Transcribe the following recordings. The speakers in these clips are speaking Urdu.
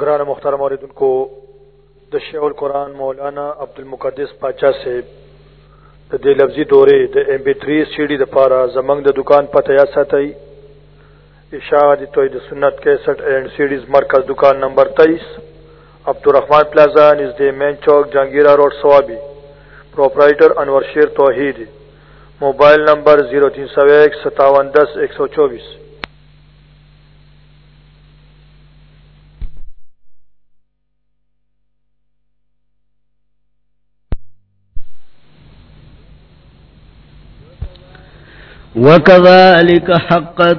گران مختار موردن کو دش القرآن مولانا عبد المقدس پاچا سے دے لفظی دورے، دا ایم پی 3 سیډي د پاره زمنگ دا دکان پر یا ساتي اشاد توحید سنت 61 اینڈ سیډیز مرکز دکان نمبر تیئیس Abdul Rahman plaza نژ main Chowk, Jahangira road, Swabi proprietor Anwar Sher Tauheed, mobile number 03015710124 وكذلك حقت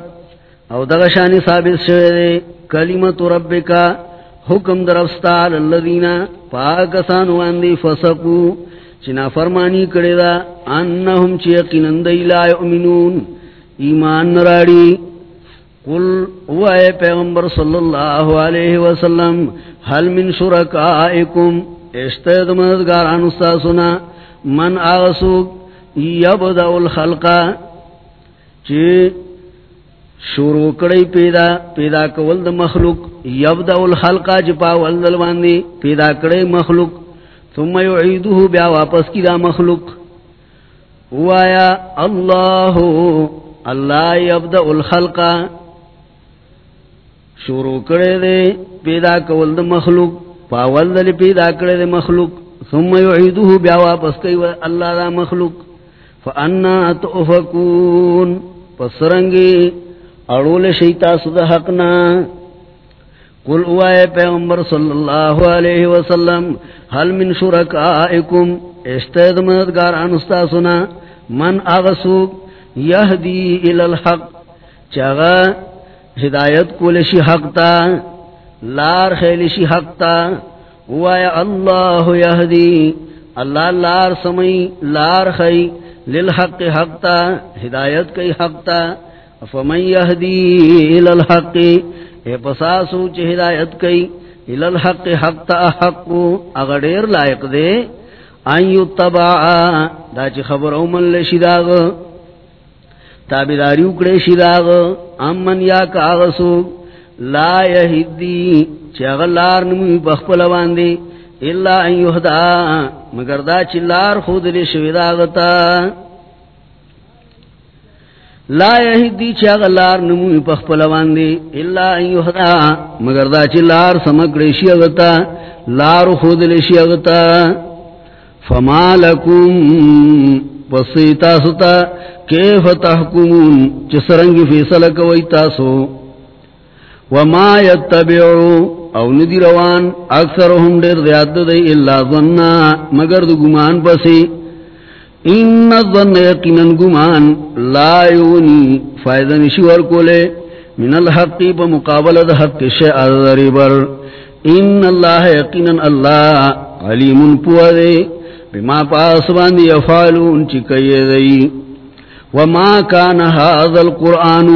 او دغشانی ثابت شوئے کلمت ربکا حکم درفستا للذین پاکسان واندی فسقو چنا فرمانی کرے دا، انہم چیقنن دی لا یؤمنون، ایمان نراڑی قل اوائے پیغمبر صلی اللہ علیہ وسلم، حل من شرکائکم اشتید مددگاران استاسنا من آغسوک یبدع الخلقہ چی شروع کڑی پیدا پیدا کول دا مخلوق یبدا الخلقا جپا والدل باندی پیدا کڑی مخلوق، ثم یعیدوه بیا واپس کی دا مخلوق۔ وایا، اللہ اللہ یبدا الخلقا شروع کڑی دے، پیدا کول دا مخلوق، پا والدل پیدا کڑی دے مخلوق، ثم یعیدوه بیا واپس کی اللہ دا مخلوق۔ فانا تؤفکون پسرنگی، اڑول شیطا سد حقنا۔ قل اوائے پیغمبر صلی اللہ علیہ وسلم حل من شرکائکم اشتید مددگار انستا سنا من اغسوک یهدی الالحق چاگا، ہدایت کولشی حقتا لار خیلشی حقتا اوائے اللہ یهدی اللہ لار سمی لار خی۔ للحق حقتا ہدایت کئی حقتا فمن یهدی الالحق اے پساسو چھ ہدایت کئی الالحق حقتا حقو اغدیر لائق دے، ان یتبع، دا چھ خبر اومن لشداغ تابداری اکڑے شداغ امن یا کاغسو لا یهدی چھ اغلار نمی بخپلوان دے الا ان یهدا، مگر دا چلار خود لی شویداغتا لا یهدی چاگ لار نموی پخپلوان دی الا ان یهدا، مگر دا چلار سمکڑی شیغتا لار خود لی شیغتا فما لکم پسیتا ستا کیف تحکمون چسرنگی فیصلک ویتاسو وما یتبعو او ندی روان اکثر ہم دیر دیاد دی اللہ ظننا مگر دو گمان پسی ان الظن یقینن گمان لا یونی فائدہ نشور کولے من الحقی پا مقابل دا حق شیع ذریبر ان اللہ یقینن اللہ علیم پوہ دے بما پاس باندی افعالون چکئی دی. وما کان هذا القرآن،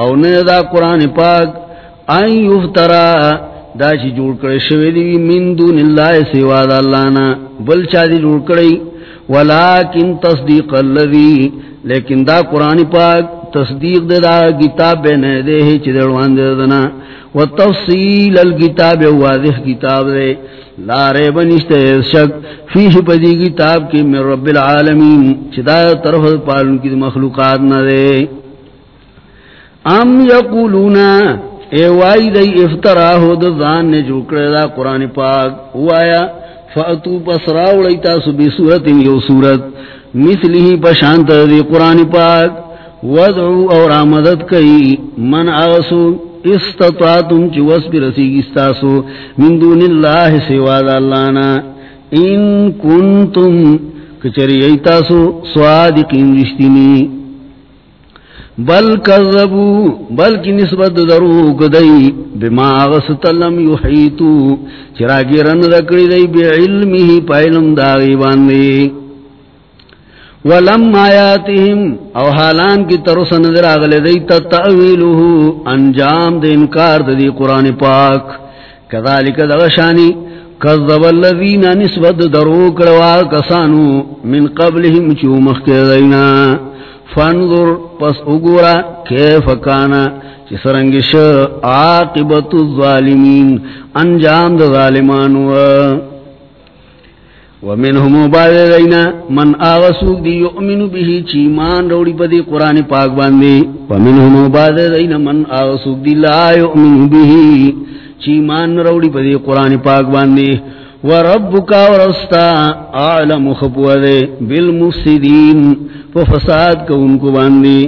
او نیدہ قرآن پاک، ان یفترا دا چی جوڑ کرے شوی دی، من دون اللہ سوا دا اللہ نا، بل چا دی جوڑ کرے۔ ولیکن تصدیق اللذی، لیکن دا قرآن پاک تصدیق دے دا کتاب بینے دے ہی چی دیڑوان دے دنا و تفصیل الگتاب واضح کتاب دے۔ لا ریب نشتے شک۔ فیش پدی کتاب کی من رب العالمین، چی دا طرف پالن کی مخلوقات نہ دے۔ ام یقولونا اے وائی دی افترا ہو دا ذان نے جوکڑے دا قرآن پاک وایا فأتو پسراو لیتا سو بی صورت یو صورت۔ مثلی ہی پشانت دی قرآن پاک۔ وضعو اور آمدد کئی۔ من آغسو استطاعتم چی وسب رسیگ استاسو من دون اللہ سواد اللہنا ان کنتم، کچری ایتاسو سوادقین رشتینی بل کذبو بلکی نسبت درو کدئی بما غستلم یحیتو چراکی رن دکڑی دی بعلمی پایلم داغی باندی ولم آیاتهم، او حالان کی ترس نظر آگل دی تتعویلوه انجام دی انکار دی قرآن پاک. کذالک دغشانی کذب اللذین نسبت درو کڑوا کسانو من قبلهم چو مخی دینا فانظر، پس اگورا کیف کانا چی سرنگش عاقبت الظالمین، انجام دا ظالمانو. ومنهم بعد دینا من آغسوک دی یؤمن به چیمان روڑی پا دی قرآن پاک باندی. ومنهم بعد دینا من آغسوک دی لا یؤمن به چیمان روڑی پا دی قرآن پاک باندی. وربکا ورستا اعلم خبو دے بالمفسدین ففساد کا ان کو باندی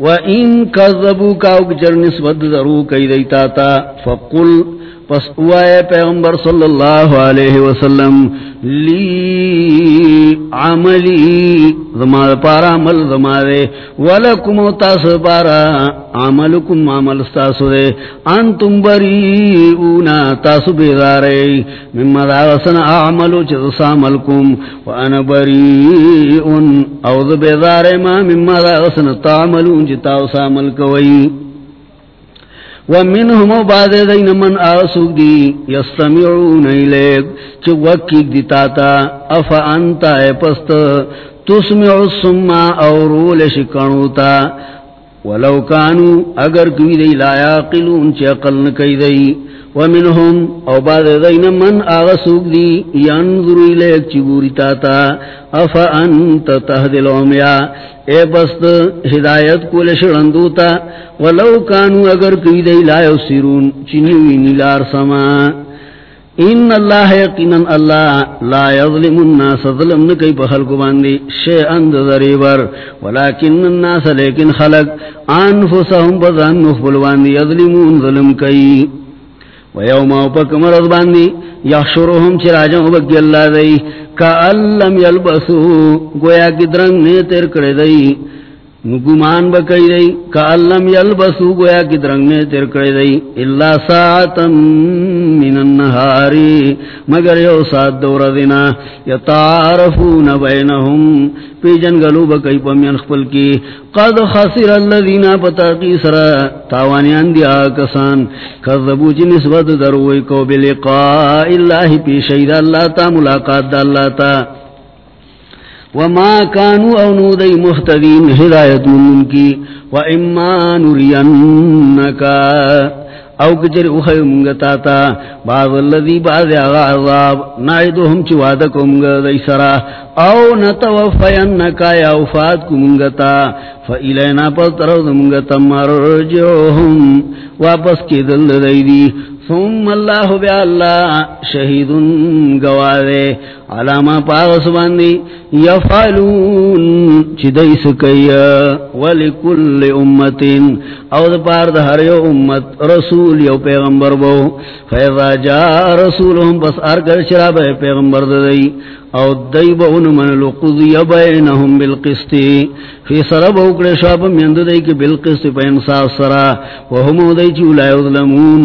وَإِن كَذَّبُوكَ أَوْ أَوْكَجَرْ نِسْبَتْ ذَرُوكَ كَيْ دَيْتَاتَ فَقُلْ پس اوائے پیغمبر صلی اللہ علیہ وسلم، لی عملی، زمار پارا عمل زمارے، ولکم تاس پارا عملکم عمل ستاسو دے، انتم بریئونا تاسو بیدارے مما داغسن اعملو چیز ساملکم، وانا بریئون، اوز بیدارے ما مما داغسن تعملون جتاو سامل کوئی۔ ومنهم بعد ذين من آسوك دي يستمعون إليك چوكيك دي تاتا، افا انتا اے پست تسمع السماء او رول شکنوتا ولو کانو اگر کوئی دی لا یاقلون، چی اقل نکی دی. ومنهم، او بعد دین من آغسوک دی ینظر الیک چگوری تاتا افا انت تهدل عمیا اے بست ہدایت کو لشرندوتا ولو کانو اگر کوئی دی لا یسیرون چنیوی نلار سما. ان اللہ یقینا اللہ لا یظلم الناس ظلم نکی پخل کو باندی شیئن ذریبر ولیکن الناس لیکن خلق انفسهم بزن نخبل باندی یظلمون ظلم کئی ویوم اوپک مرض باندی یحشرهم چراجم بکی اللہ دی کا اللم یلبسو گویا کی درنگ نے تیر کڑے دی گمان بکئی دی، کا اللم یلبسو گویا کی درنگ نے تیر کڑے دی۔ اللہ ساعتا من النہاری مگر یو سات دور دینا۔ یتعارفون بینہم، پی جنگلو بکئی پمین خپل کی۔ قد خسر اللذین پتا کی سرا تاوانیان دیا کسان۔ کذبو جی نسبت دروئی کو بلقاء اللہ پی شید اللہ تا، ملاقات دا اللہ تا۔ وما كانوا او نودي مهتدين، هداية من کی وإما نرينك. او کچر اخی منگتا تا بعض اللذی بعض آغا عذاب نائدوهم چی وعدکو منگا دی سرا او نتوفینکا یا وفات کو منگتا فا ایلینا پس طرف منگتا مرجوهم واپس کی دل دی دی ثم اللہ بیا اللہ شہید گوارے علامہ پاغس باندی یفعلون چی دیس کئی ولکل امت او دا پار دا ہر یو امت رسول یو پیغمبر بو. فیضا جا رسولهم پس ارگر شراب پیغمبر دا دی. او دی بون من لقضی بینهم بالقسطی فی سرب اوکڑے شاب میند دی که بالقسط پا انصاف سرا. وهم دی چی اولا یظلمون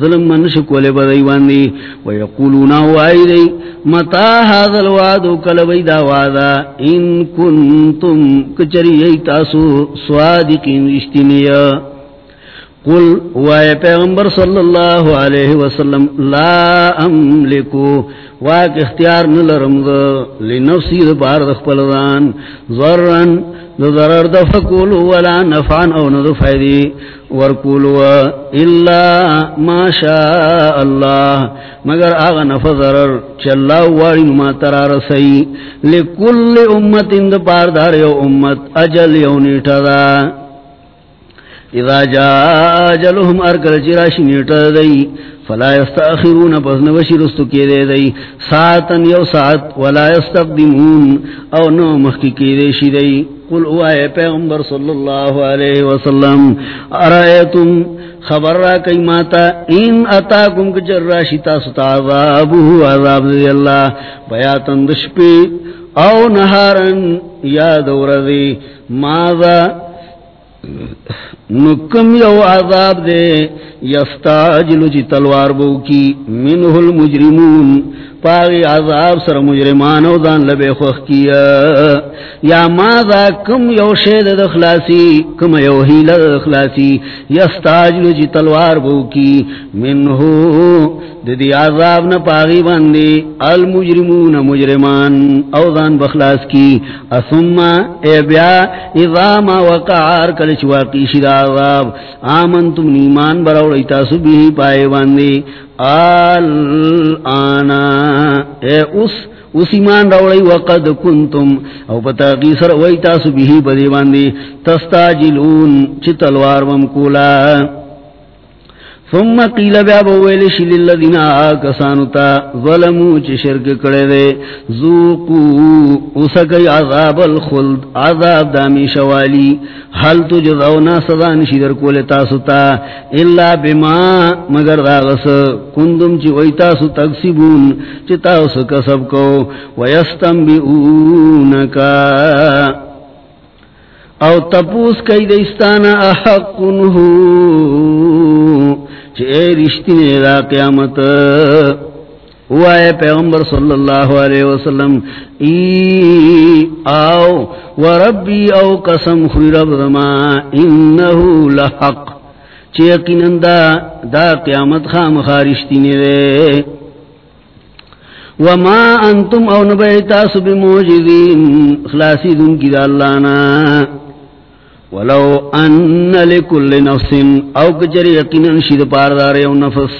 ظلم من شکولے بدئی واندی ویقولون وائی دی، متا هذا الوعد کلبئی دا وعدا ان کنتم کچری ایتاسو سوادقین رشتینیا قل وائے پیغمبر صلی اللہ علیہ وسلم، لا املکو، واک اختیار نلرم دا لنفسی دا بار دا خپلدان ضرن دا ضرر دا فکولو ولا نفعن او ندو فیدی ورکولو الا ما شاء اللہ۔ مگر آغا نفذرر ضرر چلا واری نما ترار سی لکل امت اند پار دار یو امت، اجل یو نیٹا دا۔ اذا جاء اجلهم ارکل چراش نیٹا دی، فلا يستاخرون پس نوشی رستو کی دے دی. ساعتا یو ساعت ولا يستقدمون او نو مخی کی دے شی دی. قل اوائے پیغمبر صلی اللہ علیہ وسلم، ارائیتم؟ خبر را کئی ماتا، ان اتاکم کجر راشتا ستا عذابو، عذاب دی اللہ بیاتن دشپی، او نهارن یا دور دی. ماذا؟ نکم یو عذاب دے یستاجلو چی تلوار بو کی منہ المجرمون پاغی عذاب سر مجرمان او دان لبے خوخ کیا یا ماذا کم یو شید دخلاسی کم یو حیل دخلاسی یستاجلو چی جی تلوار بو کی. منہو دی عذاب نا پاغی باندی المجرمون مجرمان او دان بخلاس کی. اثم اے بیا، اذا ما وقعار کلچ واقی شد عذاب، آمنتم نیمان براو ریتا سبی پائے باندی آنا. اے اس اس ایمان روڑی وقد کنتم. او پتا کی قیسر ویتا سبی بدی باندی تستاجلون، چی تلوار ممکولا ثم قیل بیا بویل شل الذین آکسانتا ظلمو چی شرک کڑے دے زوقو اسکی عذاب الخلد، عذاب دامی شوالی حل تجزونا صدان شدر کول تاستا الا بما، مگر داغس کندم چی وی تاسو تقسیبون چی تاسو کسب کو ویستم بیونکا او تپوس کئی دستانا احقنہو چے رشتی نے دا قیامت۔ ہوا ہے پیغمبر صلی اللہ علیہ وسلم، ای آو وربی او قسم خوی رب دما انہو لحق۔ چے یقینن دا دا قیامت خام خارشتی نے دے وما انتم او نبیتا سب موجدین خلاصی دن کی دا اللہ نا۔ ولو ان لكل نفس او کچری یقینا شید پاردار یو نفس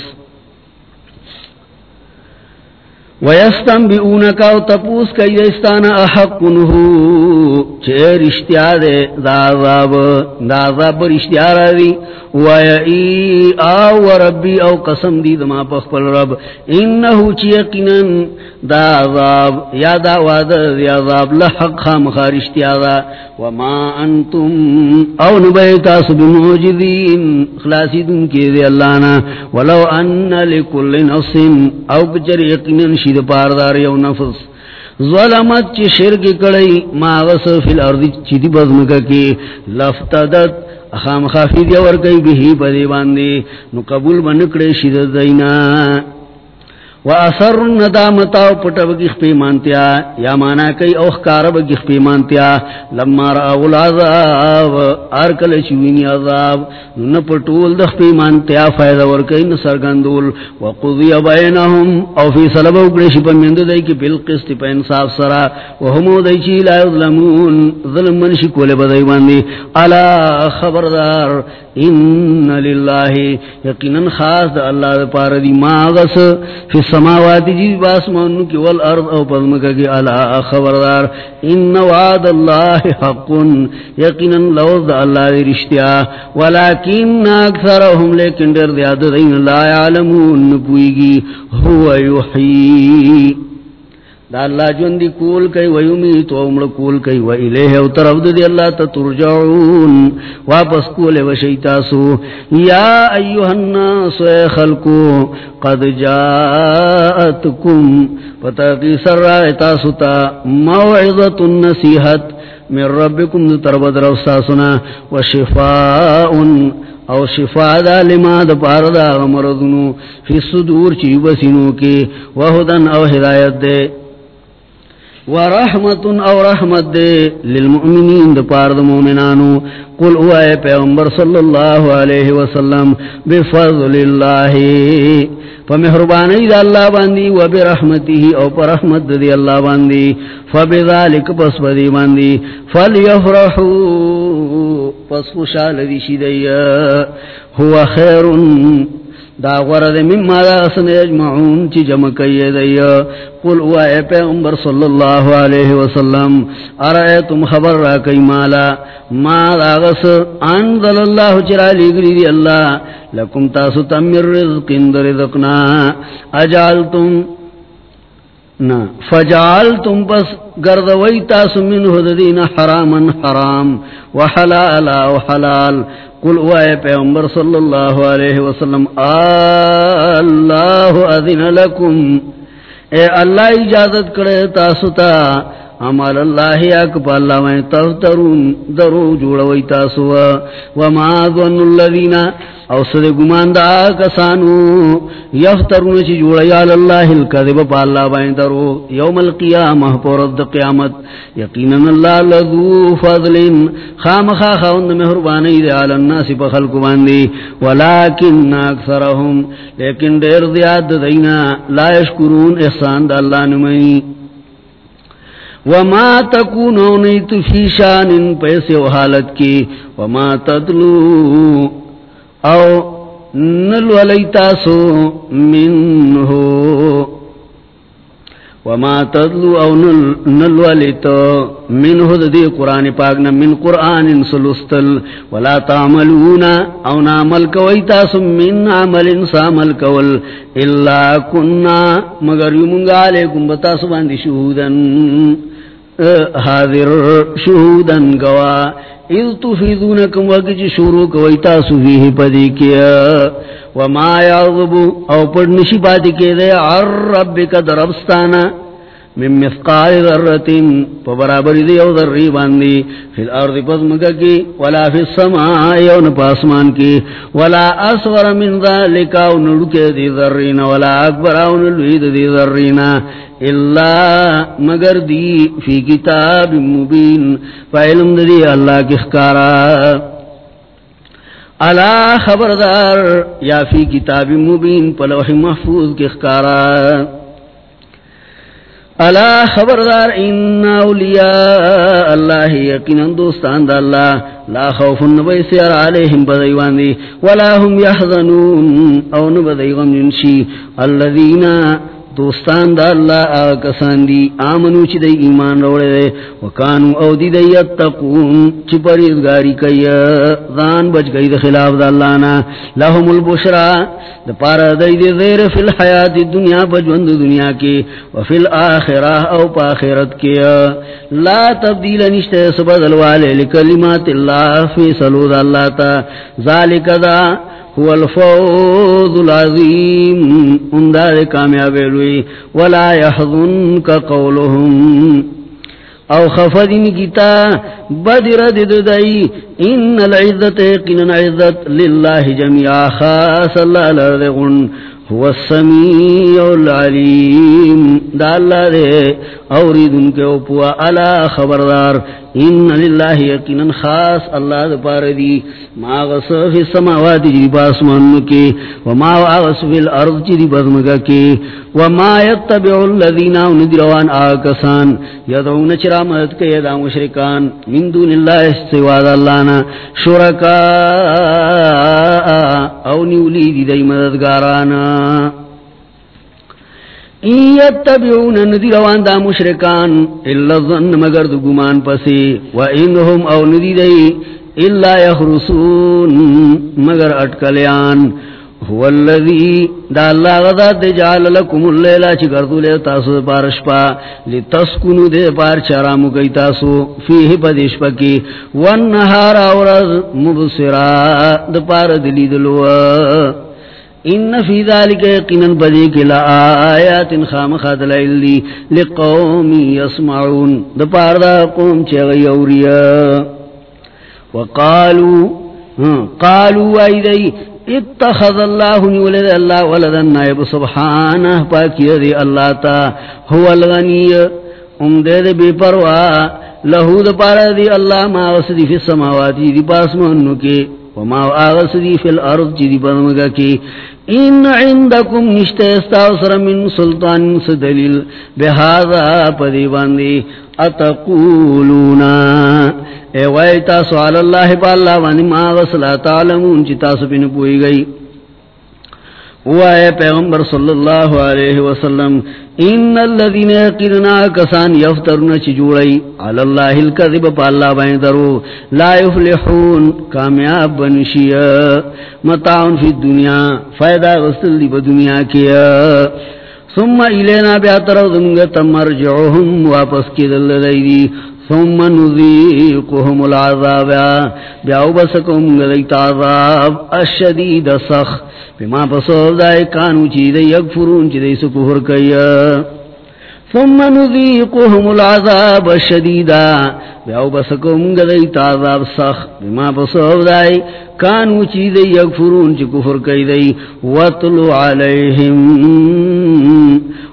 ویستنبئونک او تپوس کئی دستانا احق کنہو چھے رشتیا دے دا عذاب دا رشتیا را دی. وی آو ربی او قسم دی دما پخپل رب. انہو چی یقینا دا عذاب یا دا وعد دی عذاب لحق خام خارشتیا دا. وما انتم او نبیتا سب موجدین خلاسی دن کی دی اللہ نا. ولو ان لکل نفس او بجر یقینا شید پاردار یو نفس. ظلمت چی شرک کڑی، ما غص فی الارض چی دی بزمکا کی. لفتدت خام خافی دی ورکی بہی پدی باندی. نو قبول بنکڑی شید دینا و اثر ندامتا پټو کی خپې مانتیا یا معنا کوي او خکار به کی خپې مانتیا لما را اول عذاب ار کله چوینی عذاب نو پټول د خپې مانتیا فائدہ ور کوي سرګندول وقضی بینهم او فی سلب او کړي په دای کی بل قسط په انصاف سرا و هم دای چی لا ظلمون ظلم من شي کوله بدای باندې الا خبردار ان لله یقینا خاص الله پار دی ماغس فی السماوات جی باسمان کی والارض او پزمکا کی علا خبردار. ان وعد اللہ حق، یقینا لوز دا اللہ دی رشتیا ولیکن اکثرهم لیکن در دیاد دین لا یعلمون پوئی گی. ہوا یحیی. دا اللہ جون دی کول کئی و یمیت و عمر کول کئی و الیہ و طرف دی اللہ تا ترجعون. واپس کول و شیطاسو. یا ایوہ الناس اے خلقو، قد جاءتکم. پتا کی سر رائے تاسو تا موعظت النسیحت من ربکم دی طرف در افساسنا و شفاؤن او شفا دا لما دا پار دا غمردنو فی صدور چی بسنو کی. وہدن او ہدایت دے. ورحمت او رحمت دے للمؤمنین دا پار دا مومنانو. قل او اے پیغمبر صلی اللہ علیہ وسلم، بفضل اللہ. فمحربانی دا اللہ باندی و برحمتی او پر رحمت دی اللہ باندی. فبذالک پس بدی باندی. فلیفرحو، پس خوشال دی شدی. هو خیرن دا غرد مما دا سن اجمعون چی جمع کئی دی قل او اے پیغمبر صلی اللہ علیہ وسلم ارائیتم خبر را کئی مالا؟ ما دا غس انزل اللہ چرا لگری دی اللہ لکم تاسو تمیر رزق اندر رزقنا۔ اجالتم نا فجعلتم پس گردوی تاسو من حددین حراما حرام وحلالا وحلال, وحلال قل وائے پیغمبر صلی اللہ علیہ وسلم، اللہ اذن لکم۔ اے اللہ اجازت کرے تاسو تا عمل اللہ اک اللہ میں تفترون درو جوڑوئی تاسو. وما ظن الذین، او صد گمان دا کسانو. یفترون چی جوڑی آل اللہ الكذب پا اللہ بین درو. یوم القیامہ پورد قیامت. یقینا اللہ لذو فضل خام خاخوند محربانی دے آل الناس پا خلق باندی. ولیکن اکثرهم لیکن دیر زیاد دینا. لا یشکرون احسان دا اللہ نمائی. وما تکونو نیت فی شان پیسے و حالت کی. وما تدلو، او نلو لیتاسو منہو. وما تدلو، او نلو لیتو منہو دی قرآن پاکنا من قرآن سلستل. ولا تعملون، او نعمل کویتاسو من عمل سامل کول. الا کننا، مگر یمنگا علیکم، بتاسو باندی شہودن. حاضر شہودن گوا، اذ تفیدونکم وقت شروع کویتا فیہ پدی کیا۔ وما یعظبو او پڑنشی پاتی کے دے عر ربک دربستانا۔ من مثقال ذرتین پا برابر دی او ذری باندی فی الارض پزمکا کی ولا فی السماء یون پاسمان کی ولا اصغر من ذالکا او نڑکے دی ذرین ولا اکبر او نلوید دی ذرین اللہ مگر دی فی کتاب مبین فعلم دی اللہ کی خکارا اللہ خبردار، یا فی کتاب مبین پلوح محفوظ کی خکارا الا خبردار ان اولیاء اللہ یقینا دوستان دا اللہ لا خوف نبی سیر علیہم بدیوان دی ولا هم یحزنون او نبدیغم جنشی الذین دوستان دا اللہ آکسان دی، آمنو چی دی ایمان روڑے دے، وکانو او دی دی اتقون چی پریدگاری کئی دان بچ گئی دا خلاف دا اللہ نا۔ لهم البشرا، دا پارا دی دی غیر فی الحیات دنیا بجوند دنیا کی وفی الاخرہ او پا آخرت کی لا تبدیل نشتے سبدل والے لکلمات اللہ فی سلو دا اللہ تا۔ ذالک دا هو الفوز العظیم اندار کامیاب لوی. ولا يحضنك قولهم. او خفدن کتا بدر ددائی ان العزت قنن عزت للہ جميعا، خاص اللہ لرغن هو السمیع العلیم. دا اللہ دے، اوریدن کے اوپوا علا خبردار. ان للہ یقینا خاص اللہ دے پاردی ما غص فی السماوات جی باسمان کے وما غص فی الارض جی بزمگا کے وما یتبع الذین ندروان آکسان یدعون چرا مدد کے یدا مشرکان من دون اللہ سواد اللہ نا شرکا او نیولی دی دی مددگارانا یتبعون ندی روان دا مشرکان، الا الظن مگر دو گمان پسی، و انہم او ندی دی، الا یخرسون مگر اٹکلیان۔ هو الذی، دا اللہ غذات دے جعل لکم اللیلہ چی کردو لے تاسو دے پارش پا، لتسکنو دے پار چرامو گئی تاسو، فیہ پدیش پکی۔ والنہار آورز مبصرا، دے پار دلی دلوا ان فی ذالک یقینا بدی کلا آیات خام خدل دی لقوم یسمعون د پار دا قوم چغی اوریا وقالو ہاں، قالو ایدی اتخذ اللہ ولد اللہ ولدا نائب سبحانہ، پاکی دی اللہ تا هو الغنی۔ ام دے دے بے پروا، لہو دا پارا دی اللہ ما وسدی فی السماواتی دی پاسمانو کے۔ وما آغس دی فی الارض چی دی پدمگا کی. ان عندکم نشتے استاثر من سلطان سدلیل بہذا پدی باندی. اتقولونا اے ویتا سوال اللہ پا اللہ باندی ما غسلا تعلمون چی تاسو پین پوئی گئی. وائے پیغمبر صلی اللہ علیہ وسلم، ان الذين يقرنا كسان يفترون چجوڑی علی اللہ الكذب پا اللہ بین درو، لا يفلحون کامیاب بنشی، متاعن فی الدنیا، فائدہ غسل دی دنیا کیا ثم الینا بیاتر دنگا مرجعهم واپس کی دل دی۔ ثم نذيقهم العذاب. بیاو بسکم گلیت عذاب الشدید سخ بما پسول دائے کانو چی دے یکفرون چی دے سکفر کئی. ثم نذيقهم العذاب الشديدا بیاو بسکو منگا دیتا عذاب سخ بما بسو دائی کانو چی دی یکفرون چی کفر کئی دی وطلو علیہم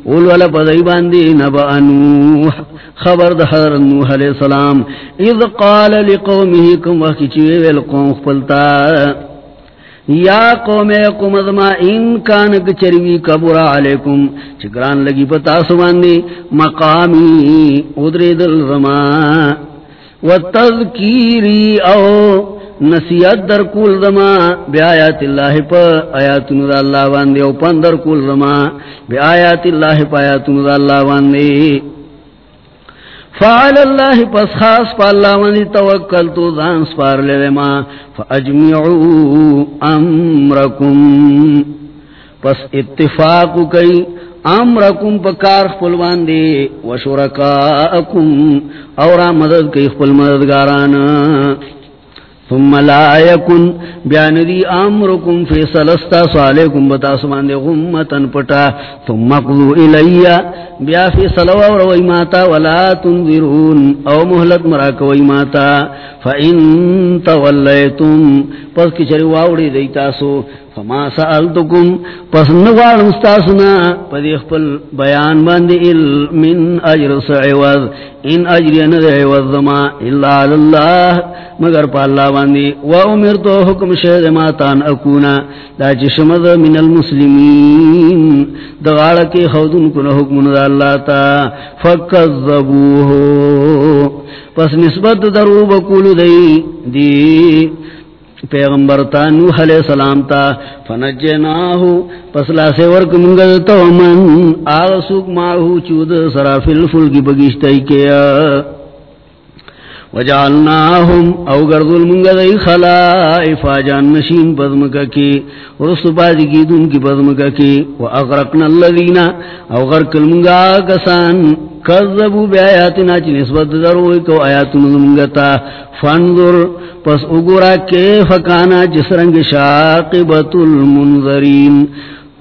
اولولا پدائی باندی، نبا نوح، خبر دا حضرت نوح علیہ السلام، اذ قال لقومه، کم وقت چوئے ویلقوم خپلتا، یا قوم قوم ازما ان کان چروی کبر علیکم چگران لگی پتا سواندی مقامی ادری دل زما و او نصیحت در کول زما بی آیات اللہ پا آیاتون دا اللہ واندی او پندر کول زما بی آیات اللہ پا آیاتون دا اللہ واندی فعل اللہ پس خاص پا اللہ ونی توکل تو دان سپار لے ما۔ فاجمعو امرکم۔ پس اتفاق کئی، امرکم پا کار خپل واندی و شرکاکم اورا مدد کئی خپل مددگارانا۔ ثم لا يكن بيان دي امركم في سلستا صالحكم بتاسمان دي غمتن پٹا ثم قضوا الي بیا في سلوا وروي ماتا ولا تنذرون. او مهلت مراك وي ماتا. فان توليتم. پس کی چری واوڑی دیتا سو فما سألتكم، پس نوال مستاسنا پدی اخپل بیان باندی من اجر سعوذ ان اجر ند عوض ما الا للہ، مگر پا اللہ باندی و امرتو حکم شہد ماتان اکونا، دا چشمد من المسلمین دغالکی خودن کن حکم دا اللہ تا، فکذبوہو، پس نسبت درو بکول دی دی پیغمبر تا نوح علیہ السلام تا فنجناہو پس لاسے ورک منگل تو من، آغا سوک ماہو چود سرا فی الفلگی بگیشتائی کیا۔ وجعلناہم، او گردل منگل ای خلائفا جان نشین پدمکا کی ورسو بازی کی دن کی پدمکا کی۔ و اغرقنا اللذین، او غرقل منگا کسان۔ کذبو بی آیاتنا چی نسبت دروئی کو آیاتنا منگتا فانظر، پس اگورا کیف کانا جس رنگ شاقبت المنظرین.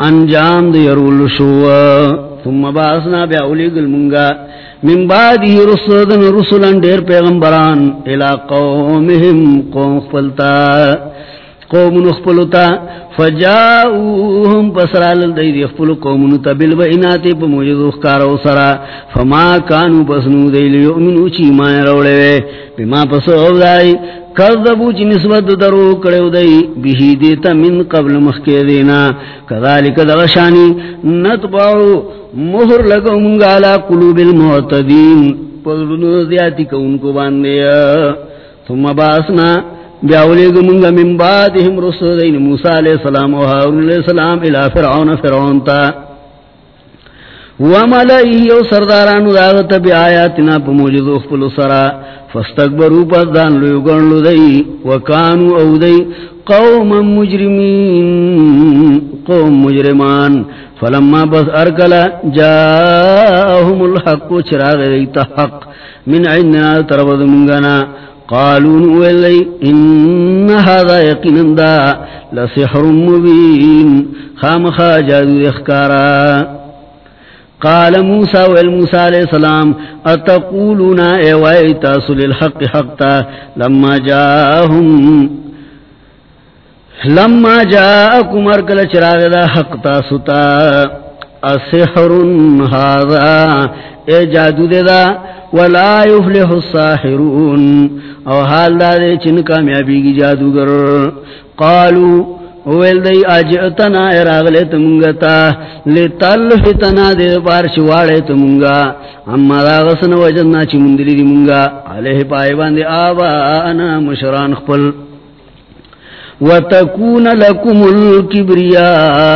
انجام دیرول شوا ثم باسنا بی اولی گل منگا من بعدی رسولن رسولن دیر پیغمبران الى قومهم قوم خپلتا. قوم نخپلتا فجاؤهم پسرال دی دی خپل قوم تا بالبیناتی پا موجد اخکارو سرا فما کانو پسنو دی لیؤمنو چی مان روڑے وے بما پسو او دائی کذبو چی نسبت درو کڑیو دی. بیہی دیتا من قبل مخی دینا. کذالک دغشانی نتبعو مہر لگو منگالا قلوب المعتدین. پغلنو زیادی کونکو باندیا. ثم باسنا بیاولی گمونگا من بعدهم رسول دین موسیٰ علیہ السلام و حارون علیہ السلام الى فرعون فرعون تا. وملئی او سردارانو داغتا بی آیاتنا پا موجد اخپلو سرا. فستقبرو پا دان لو گرنلو دی. وکانو او دی. قوم مجرمین. قوم مجرمان. فلما بس ارکلا جاہم الحق چراغ دیتا حق. من عندنا تربد منگنا. قالون ولی ان هذا یقینا دا لسحر مبین خامخا جادو اخکارا قال موسى والموسى عليه السلام اتقولون ايوائي تاسو للحق حقتا لما جاءهم، لما جاءكم اركل چراغ دا حق تاسو اسحر هذا اے جادو دا، ولا يفلح الساحرون. او حال دا دے چن کامیابی کی جادوگر۔ قالو اویل دی اجئتنا اراغلے تمونگتا لتلفتنا دے بار چوارے تمونگا اما دا غسن وجدنا چی مندلی دی مونگا علیہ پائے باندے آبا، انا مشران خپل۔ وتكون لكم الكبرياء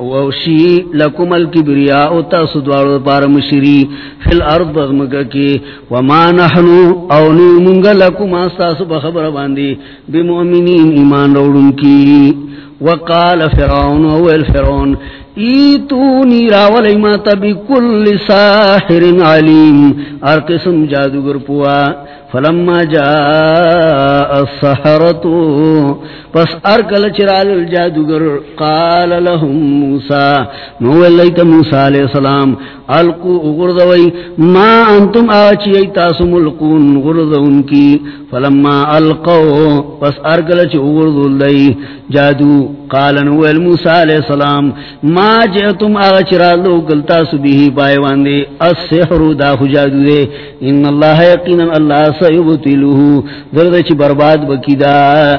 ووشی لکم الكبریاء تاسدوار پار مشری فی الارض بغمکا کی وما نحنو اونی منگا لکم آستاسو بخبر باندی بمؤمنین ایمان روڑن کی وقال فرعون اول فرعون، ایتونی راول ایماتا بکل ساحر علیم. ار قسم جادوگر پوا فلما جاء السحرتو پس ارکل چرال الجادوگر، قال لهم موسى نو لیت موسى علیہ السلام، القو غردوی، ما انتم آچی ایتاس ملقون غردون کی؟ فلما القو، پس ارکل چی غردو لی جادو، قال نو موسى علیہ السلام، ما جئتم آچرال دو بیہی پائیوان دے، السحر دا جادو دے، ان اللہ یقینا اللہ سیبتلوه درد چی برباد بکی دا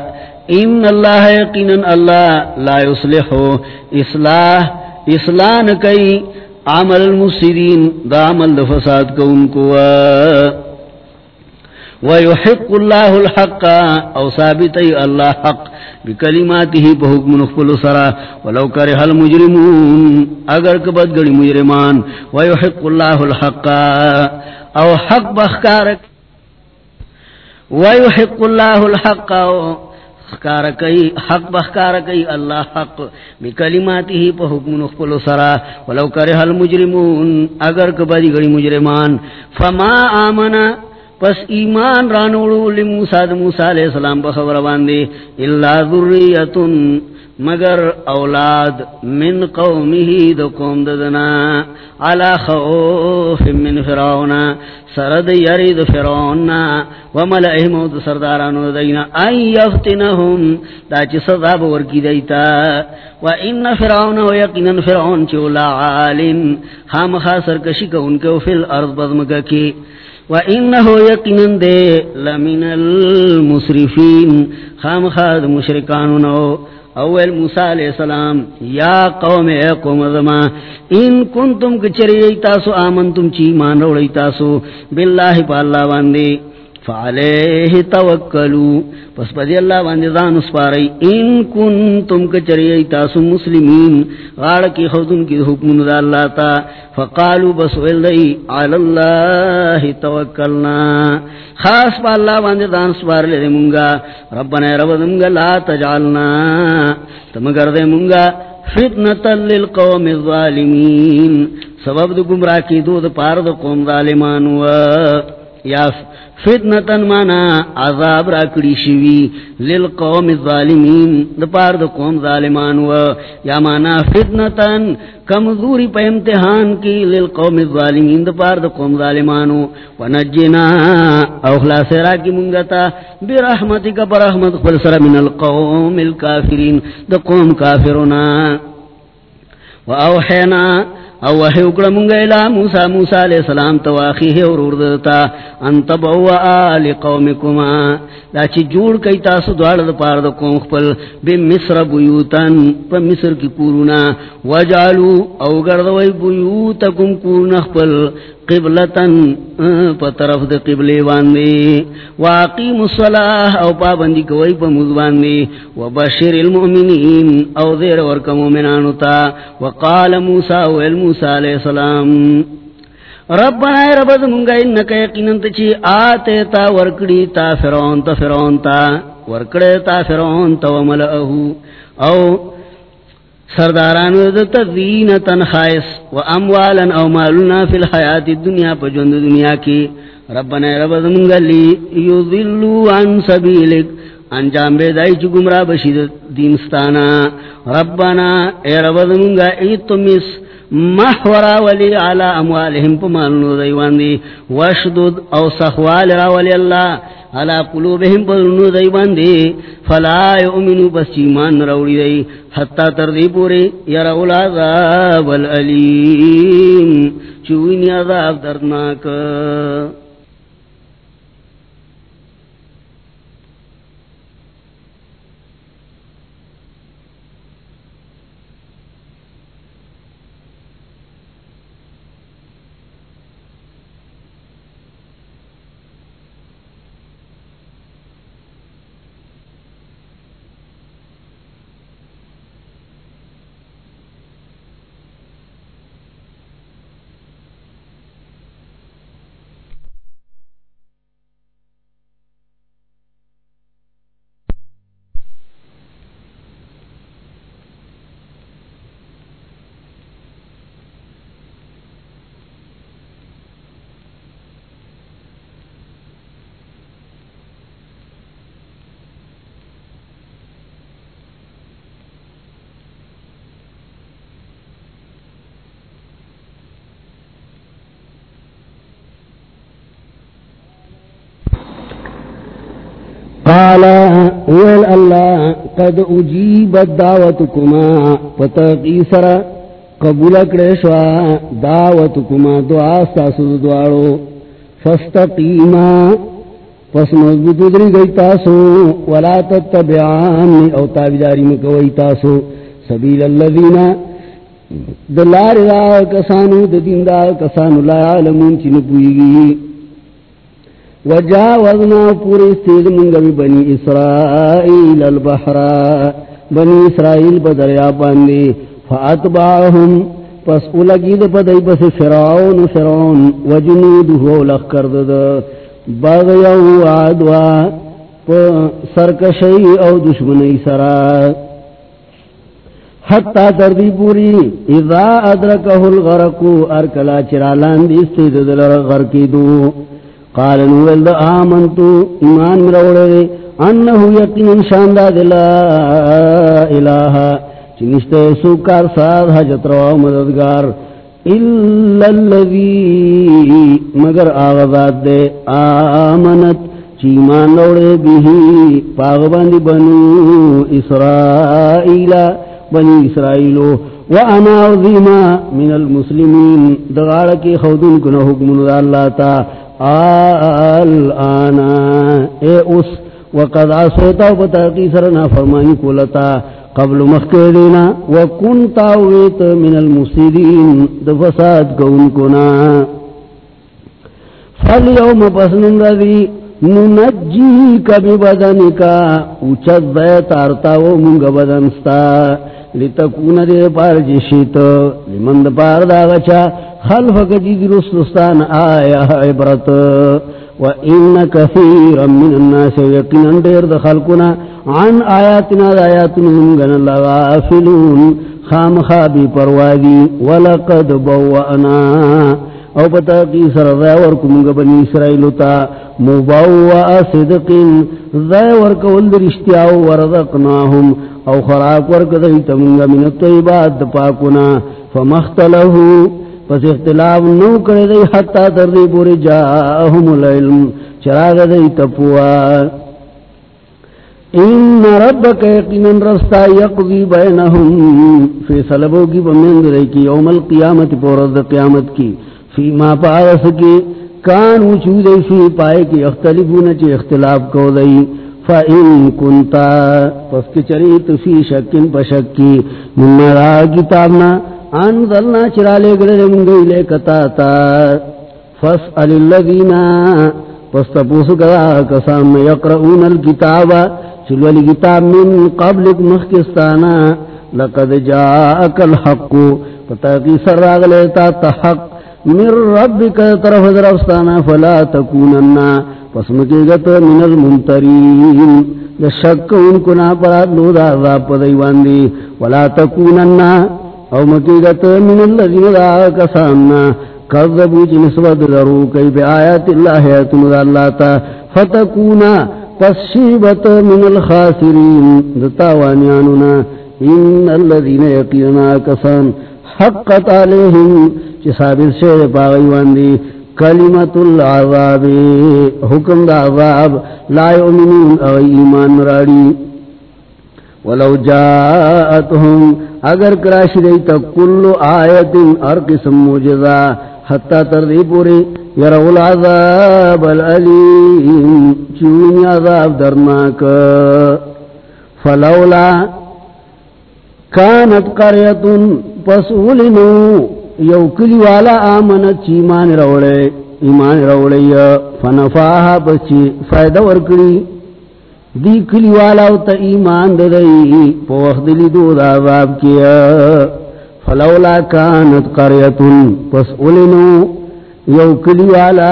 ان اللہ یقینا اللہ لا یصلحو اصلاح اصلاح نکی عمل المسیدین دا عمل دا فساد کو ان کو ویحق اللہ الحق او ثابتی اللہ حق بکلماته بحکم نخفل سرا۔ ولو کرہ المجرمون، اگر کبت گڑی مجرمان۔ ویحق اللہ الحق او حق بخکارک۔ ویحق اللہ الحق. خکار کئی حق بخکار کئی اللہ حق. بکلماتی ہی پا حکم نخپل سرا. ولو کرہ المجرمون. اگر کبادی گڑی مجرمان. فما آمنا پس ایمان رانوڑو لموسیٰ دا موسیٰ علیہ السلام بخبر باندے. اللہ ذریتن مگر اولاد من قومه دو قوم ددنا علا خوف من فرعون، سرد یرید فرعون وملئهم و سردارانو دینا. ان یفتنهم، دا چی صداب ورکی دیتا و ان فرعون و یقینا فرعون چولا عالم خام خاصر کشی کا ان کے فی الارض بضمکا کی. و انہو یقینا دے لمن المصرفین خام خاد مشرکانو اول موسیٰ علیہ السلام، یا قوم اے قوم ازما ان کنتم کچری ایتاسو آمنتم چی مان روڑ ایتاسو باللہ پا اللہ باندے فعلیہ توکلو پس پا اللہ باندے دان اسپاری ان کنتم کچری ایتاسو مسلمین. غاڑ کی خودن کی حکمن دا اللہ تا. فقالو بس ویل علاللہ توکلنا. خاص پا اللہ باندے دان اسپار لے دے منگا ربنا رب دمگا لا تجعلنا. تمگر دے منگا فتنة للقوم الظالمین. سبب دو گمراہ کی دو دو پار دو قوم ظالمانو یا فتنتن مانا عذاب را کری شوی. للقوم الظالمین. دپار دا قوم ظالمان و. یا مانا فتنتن کمزوری پا امتحان کی. للقوم الظالمین. دپار دا قوم ظالمانو. و نجنا او خلاص را کی منگتا برحمتی کا برحمت خلصر من القوم الكافرین دا قوم کافرنا و اوحینا او وحی اکڑا منگا الہ موسیٰ موسیٰ علیہ السلام تواخی ہے اور اردتا انت بوا آل قومکما۔ دا چی جوڑ کئی تاسو دوار دا پار دا قوم خپل۔ بی مصر بیوتن پا مصر کی کورونا وجالو او گردوئی بیوتکم کورونا خپل۔ قبلتن پا طرف دا قبلے واندے واقیم الصلاح او پابندی کوئی پا مزواندے وبشر المؤمنین او دیر ورکا مومنانو تا۔ وقال موسیٰ والموسیٰ علیہ السلام۔ ربنا اے رب زمونگا انکا یقینن تچی آتے تا ورکڑی تا فرعون تا فرعون تا۔ ورکڑی تا فرعون تا وملأہو او سردارانو دتا زینتن خائص و اموالا او مالنا فی الحیات الدنیا پا جوند دنیا کی. ربنا رب زمونگا لی یذلو عن سبیلک. انجام بے دائی چی گمراہ بشید دینستانا. ربنا اے رب زمونگا ایتمس محورا ولی علی اموالهم پا مالنو دیوان دی. وشدد او سخوال را ولی اللہ. علا قلوبهم پرنو دی باندے فلا یؤمنو بس چیمان روڑی دی حتی تردی پوری یرعو العذاب العلیم چوینی عذاب دردناک قال ويل الله قد اجيبت دعوتكما فتقي سرا قبول کرشوا دعوتكما دعا ساسو دوارو فاستقيما پس مضبوط دری گئی تاسو، ولا تتبعان، او تابداری مکوئی تاسو، سبیل اللذین، دلار را کسانو دین دا کسانو لا علمون چی نپوئیگی وجاوزنا پوری استید منگوی بنی اسرائیل البحر. بنی اسرائیل بدریا باندی فاتباہم پس اولگید پدائی بس فرعون فرعون وجنودہو لخ کردد بغیو عدوا پا سرکشی او دشمنی سرا. حتی تردی پوری، اذا ادرکہ الغرقو ارکلا چرالان دیستی دلر غرقی دو. قال نویل دا آمنتو، ایمان مروڑے انہو یقین شاندہ دلا الہا چنشتے سوکار ساد حجت روا مددگار۔ الا اللذی مگر آغذات دے، آمنت۔ چیمان لوڑے بھی پاغباندی بنو اسرائیل، بنی اسرائیلو۔ وانا عظیما من المسلمین۔ دغارکی خودن کنا حکمن دا اللہ تا۔ آل-آنا، اے اس، وقد عصیتا و بتاقی سرنا فرمانی کولتا، قبل مخکر دینا، وکنتا ویت من المسیدین دفساد کونکونا۔ فالیوم پسنن رضی ننجی کبی بدنکا اچت بیت آرتاو منگ بدن بدنستا لتکون دے پار جشیت لمن دا پار داغچا، خلفک جید رسلستان آیا عبرت. وَإِنَّ كَثِيرًا مِّنَ النَّاسِ يَقِينًا دِرْ دَخَلْقُنَا عَنْ آيَاتِنَا دَآيَاتُنَا مُنْغَنَ اللَّغَافِلُونَ خام خابی پروادی وَلَقَدْ بَوَّأَنَا. او پتا کی سر ذاور کمگا بنی اسرائیلو تا مبوّا صدقین ذاور کول در اشتیاو ورزقناهم. او خراک ورک دیتا منگا من الطیبات پاکنا فمختلہو پس اختلاف نو کرے دی، حتی تر دی پوری جاہم العلم چراغ دی تپوا ان ربک یقینن رستا یقضی بینہم فی صلبوں کی بمند رئی کی یوم القیامت پورد قیامت کی فی ما پارس کی، کانو چودئی فی پائے کی، اختلفون چی اختلاف کو دی فَإِن كُنْتَا پس کی چریت فی شکن پشکی، من مرا کتابنا انزلنا چرالے گلے منگئی لے کتا تا۔ فاسأل اللذین پس تپوس کدا کسام یقرؤون الكتاب چلولی کتاب من قبلک مخکستانا، لقد جاءک الحق پتاکی سر راغلے تا تحق من ربک طرف درفستانا فلا تکوننا. پس مکیگت من المنترین شک ان کو نا پرات لو دا عذاب پدیوان دی. ولا تکوننا. او مکیگت من اللذین دا کساننا. کذبو چی نسبت درو کئی بی آیات اللہ حیاتن دا اللہ تا. فتکونا. پس شیبت من الخاسرین. دتاوانیانونا. ان اللذین یقینا کسان. حقت علیہم. چی ثابت شیر پاغیوان دی کلمت العذاب، حکم دا عذاب، لا یؤمنون او ایمان مراڑی ولو جاءتهم اگر کراش دیتا، کل آیت ار قسم موجزا حتی تردی پوری، یرو العذاب العلیم چونی عذاب درناک۔ فلولا کانت قریتن پسولنو یو کلی والا آمنت چی ایمان روڑے ایمان روڑے فنفاها پچی فائدہ ورکڑی۔ دی کلی والا تا ایمان ددئی پو وقت دلی دو دا عذاب کیا۔ فلولا کانت قریتن، پس اولنو یو کلی والا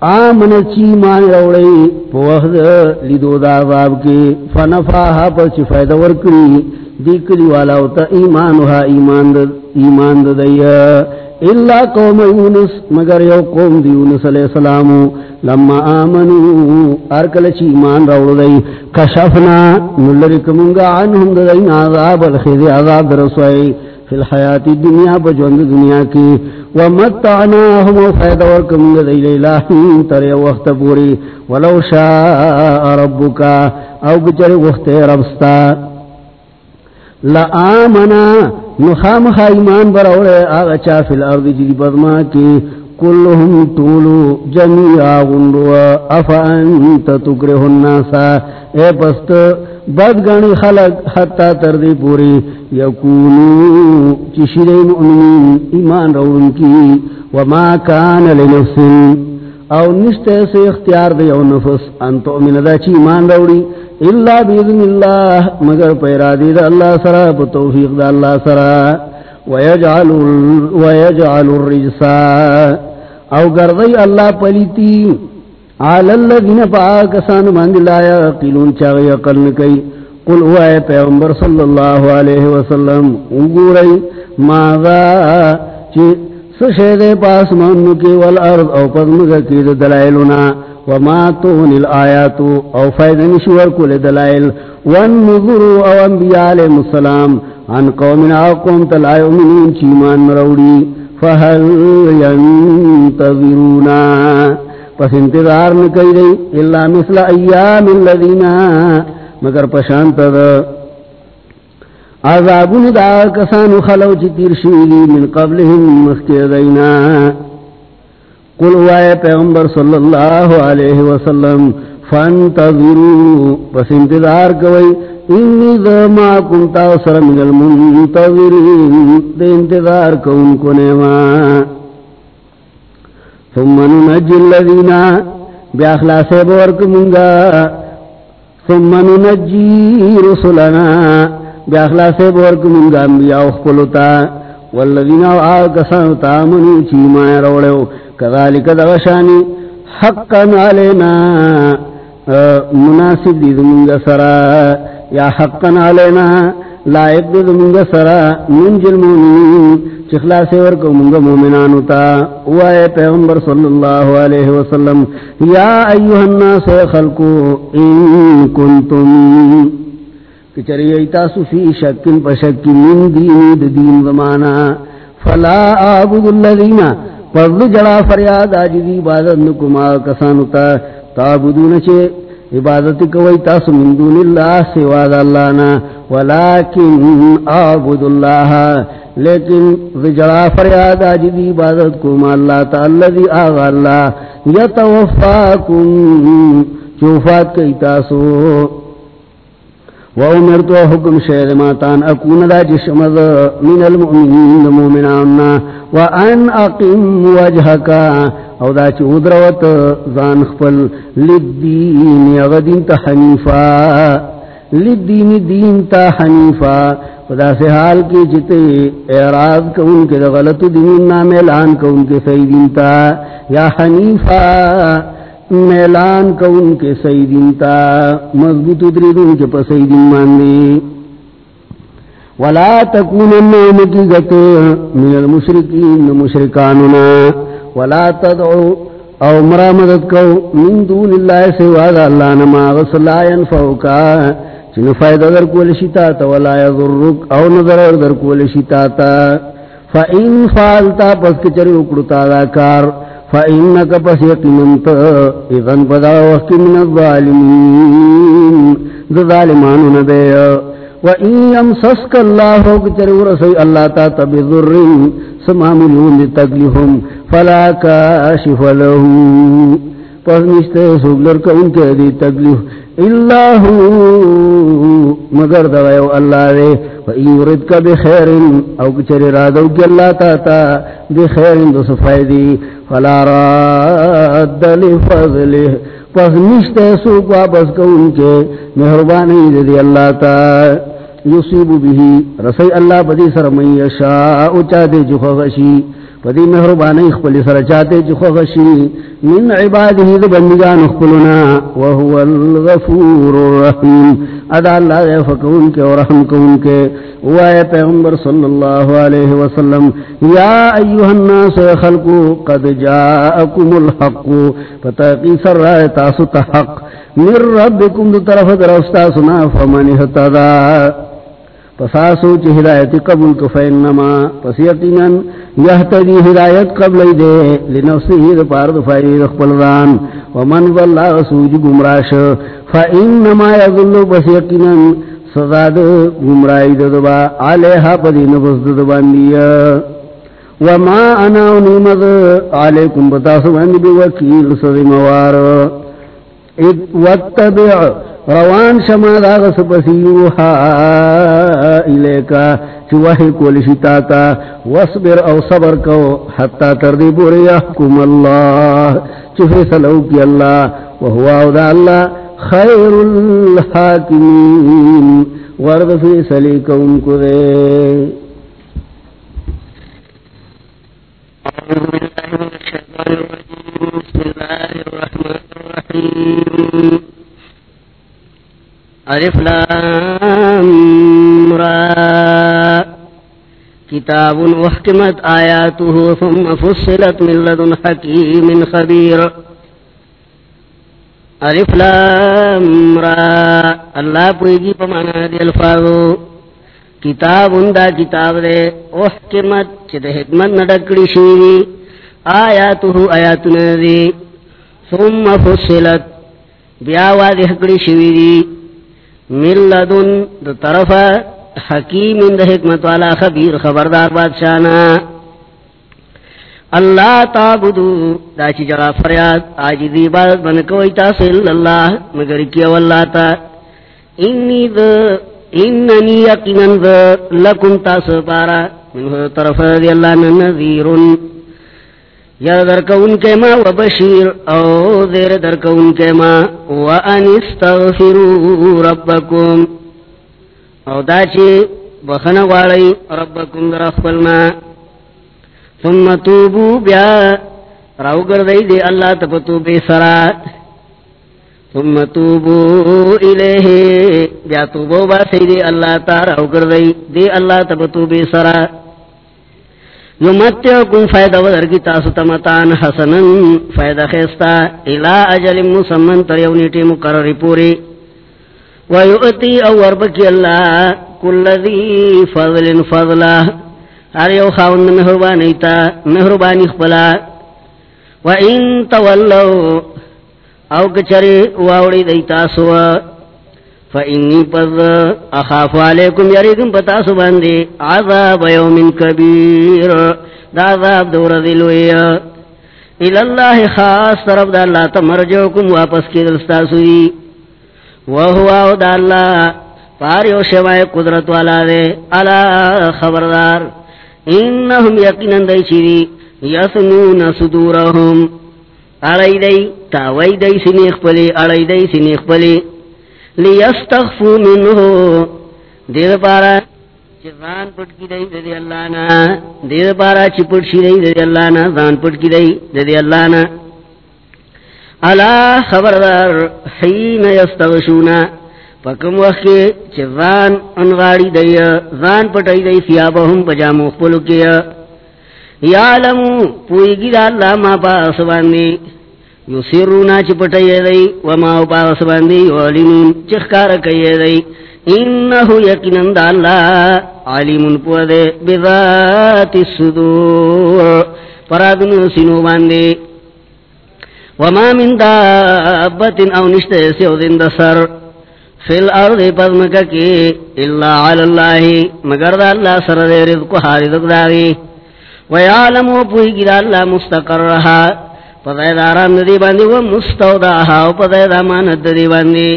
آمن چی مان روڑی پو وقت دلی دو دا عذاب کی فنفاها پس فائدہ ورکڑی۔ دی کلی والا تا ایمانوها ایمان دد ایمان ددئی اللہ قوم یونس، مگر یو قوم دی یونس علیہ السلام۔ لما آمنو ارکل چی ایمان روڑ دی کشفنا، نلرک منگا عنہم ددین عذاب الخیز عذاب رسوائی فی الحیات دنیا بجوند دنیا کی۔ ومتعناهم وفید ورکم دی لیلاہین تر وقت پوری۔ ولو شاء ربکا، او بچر وقت ربستا لآمنا نخام خائمان براولے آغا چا فی الارض جدی بدما کی. کلهم طولو جمیعا جميعا غندوا افانت تکره الناسا اے پست بدگنی خلق حتی تردی پوری. یکونو چشیر مؤمنین ایمان رون کی. وما کان لنفس او نشتے سے اختیار دے او نفس. انتو من دا چی ایمان روڑی اللہ بیذن اللہ مگر پیرادی دا اللہ سرا بتوفیق دا اللہ سرا ویجعل ویجعل الرجسا او گردی اللہ پلیتی. آل اللذین پاکسان مند لا یقلون چاگی اقل نکی قل ہوئے پیغمبر صلی اللہ علیہ وسلم اگوری ماذا چی سشید پاس مانو کی والارض او پدمگا کی دلائلنا وما تون الآیاتو او فیدن شور کل دلائل. والنظر او انبیاء علیہ السلام عن قومنا قوم تلا یؤمنین چیمان مروڑی فہل ینتظرونا. پس انتظار نکی دی اللہ مثل ایام اللذین مگر پشانت دا عذابون دا کسانو خلو چی تیر شویلی من قبلهم مخی دینا قل وائے پیغمبر صلی اللہ علیہ وسلم فانتظروا پس انتظار کوئی، انی ذا ما کنتا سر من المنتظرین، دے انتظار کون کو نیما ثم ننجی اللذین بیاخلاس بورک منگا. ثم ننجی رسولنا. بیاخلاس بورک منگا انبیاء اخپلتا والذین آکسان تامنی چیمائے روڑیو کذالک دغشانی حقا علینا مناسب دی دمونگا سرا. یا حقا علینا لائق دی دمونگا سرا. منجل مومنین چخلا سے ورکو منگا مومنانو تا وائے پیغمبر صلی اللہ علیہ وسلم، یا ایوہ الناس خلقو ان کنتم کچری ایتاسو فی شکن پشکی من دین دین زمانا فلا آبود اللذین پرد جڑا فریاد آجدی عبادت نکما کسانتا تابدون چے عبادت کوئی تاس من دون اللہ سواد اللہ نا. ولیکن آبود اللہ، لیکن رجڑا فریاد آجدی عبادت کما اللہ تا اللذی آغا اللہ یتوفاکم، چوفات کئی تاسو. وَأُمِرْتُ حُكْمْ شَيْرِ مَاتَانْ أَكُونَ دَا جِشْمَدَ مِنَ الْمُؤْمِنِينَ مُؤْمِنَانَ وَأَنْ أَقِمْ وَجْهَكَ. او دا چی ادروت زان خپل لدین اغدین تا حنیفا لدین دین تا حنیفا خدا سے حال کی جتے اعراض کا ان کے غلط دین نام اعلان کا ان کے صحیح دین تا. یا حنیفا. میلان کا ان کے صحیح دین تا، مضبوط ادری دن کے پا صحیح دین ماندی۔ ولا تکونن نومکی گتے من المشرکین مشرکاننا ولا تدعو او مرا مدد کو من دون اللہ سواد اللہ نما غصلا ینفعوکا چنو فائدہ در کول شتا تا، ولا یضرک او نظر در کول شتا تا۔ فإن فعلتا پس کچری اکڑتا دا کار۔ فإنك پس یقیننت اذن پدا وقت من الظالمین دا ظالمانو نبے وَإِن يَمْسَسْكَ اللَّهُ كَتَرُ رَسَيْ اللَّهُ تَعْتَ بِذُرٍّ سَمَامِلُونَ فَلَا كَاشِفَ لَهُ پس نشتے سوگلر کا ان کے دی تکلیف. اللہ مگر دوائیو اللہ دے۔ فئی وَإِن يُرِدْكَ بِخَيْرٍ، او کچر رادو کی اللہ تاتا بخیر دو صفائی دی۔ فَلَا رَادَ پس نشتے سوک واپس کو ان کے مہربانی دے دی اللہ تا۔ یصیب بھی رسی اللہ بدی سر من یشاء چاہتے جو خغشی بدی مہربانی اخپلی سر چاہتے جو خغشی من عباده دی بندگان اخپلنا وهو الغفور الرحیم. ادا اللہ دے فکون کے ورحم کون کے وائے پیغمبر صلی اللہ علیہ وسلم، یا ایوہ الناس خلقو، قد جاءکم الحق. فتاقی سر رائے تاسو تحق من ربکم دو طرف در استاسنا فمن احتدا پساسو چی ہدایت قبول کفینما پس یقیناً یحتدی ہدایت قبل دے لنفسی دا پارد فائد خبلدان ومن ظلہ سوج گمراش فإنما یظلو پس یقیناً سزاد گمرائی ددبا علیہا پدی نفس ددبان دیا وما انا نمد علیکم بتاسو بند بوکیل صدی موار واتبع روان شما داغ سپسیوها الیکا چوہی کول شتاتا وصبر او صبر کو حتی تردی بوری یحکم اللہ چفی سلو کی اللہ. وہو او دا اللہ خیر الحاکمین، ورد فی سلیک ان کو دے. بسم اللہ الرحمن الرحیم. عرف لام را. کتاب وحکمت آیاته ثم فصلت من لدن حکیم خبیر. عرف لام را. اللہ پوئیگی پمانا دی الفاظو. کتاب دا کتاب دے. احکمت چید حکمت ندکڑی شیوی. آیاته آیاتنا دی. ثم فصلت. بیاوازی حکڑی شیوی دی. ملدن دو طرف حکیم دا حکمت والا خبیر خبردار بادشانا اللہ تابدو دا چی جگہ فریاد آجی دی عبادت بن کوئی تاصل اللہ، مگر کیا واللہ تا. انی دا اننی یقینن دا لکم تاصل پارا. من طرف دی اللہ ننذیرن یا در کون کے ما و بشیر او دیر در کون کے ما و ان استغفروا ربکم. او دا چی بخن غالی ربکم در افقلنا ثم توبو بیا راو گردئی دے اللہ تپتو بے سرا. ثم توبو الیہ. بیا توبو با سیدے اللہ تا راو گردئی دے اللہ تپتو بے سرا. یمتعکم فائدہ ودرگی تاسو تمتان حسنن فائدہ خیستا الى اجل مسمن تر یونیٹی مقرری پوری ویؤتی او وربکی اللہ کل ذی فضل فضلہ ہر یو خاوند مہربانی تا مہربانی خبلا وَإِن تَوَلَّوْا او کچری واوڑی دی تاسو فإنی پذ اخاف علیکم یریکم پتاسو باندی عذاب یوم کبیر دا عذاب دور دلوی الاللہ خاص طرف دا اللہ تمرجوکم واپس کی دلستاسوی وہو آو دا اللہ پاریو شوائے قدرت والا دے۔ علا خبردار۔ انہم یقینن دی۔ چیدی یسنون صدورہم۔ اڑی دی تاوی دی سنیخ پلی اڑی دی سنیخ پلی لیستغفو منہو۔ دیر پارا چی پٹ کی دی دی اللہ نا۔ دیر پارا چی پٹ شی دی دی اللہ نا۔ زان پٹ کی دی دی اللہ نا۔ علا خبردار، حین یستغشونا۔ پکم وقت چی زان انغاڑی دی زان پٹی دی سیابہم پجامو خپلو کیا۔ یعلمو، پوئی گی دا اللہ ما پاس باندی یسرونا چپٹی دی وما پاس باندی یعلمون چخکار کئی دی انہو یقنن دا اللہ علیمون پودے بذات الصدور. پرادنو سنو باندی. وما من دابت او نشت سیو دن دسر فی الارض پدمکا کی اللہ علی اللہ. مگر دا اللہ سر دے رزق حاری رزق ویعلمو پوئی گی دا اللہ مستقر رہا پدائی داران دی باندی و مستوداہا و پدائی دامانت دی باندی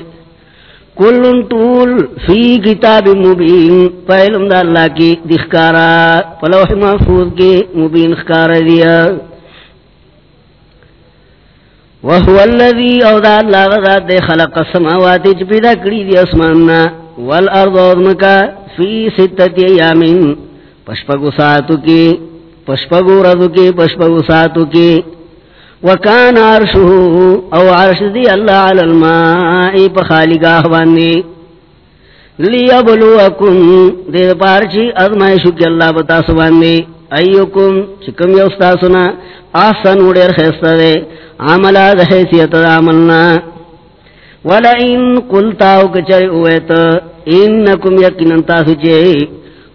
کلن طول فی کتاب مبین پہلم دا اللہ کی دخکارا پلوح محفوظ کی مبین خکار دیا وهو الذي اودا الله غدا دے خلق السماوات جبدا کڑی دی اسماننا والارض اذمکا فی ستت ایامین پشپگو ساتو کی پشپگو رضو کی پشپگو ساتو کی وکان عرشو او عرش دی اللہ علی المائی پخالی گاہ باندی لیبلوکم دید پارچی ازمائشو کی اللہ بتاسو باندی ایوکم، چکم یوستاسونا آسان اڑیر خیستا دے. عملا دا حیثیت دا عملنا. ولئن قلتاو کچر اویت، انکم یقنن تاسو چے